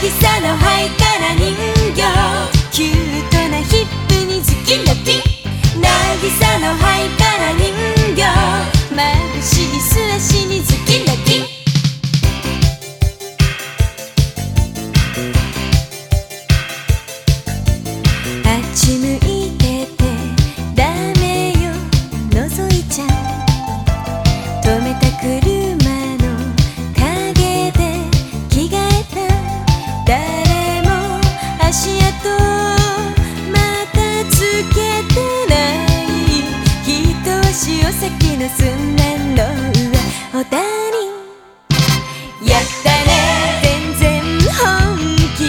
渚のハイカラ人形。キュートなヒップにズキラキ渚のハイカラまたつけてない一足おのすねのおたり。やったね。全ん本気。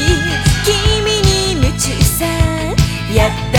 君に夢中さ。やった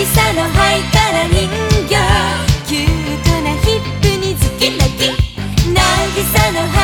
きさのハイカラ人形。キュートなヒップにズキラキ渚の花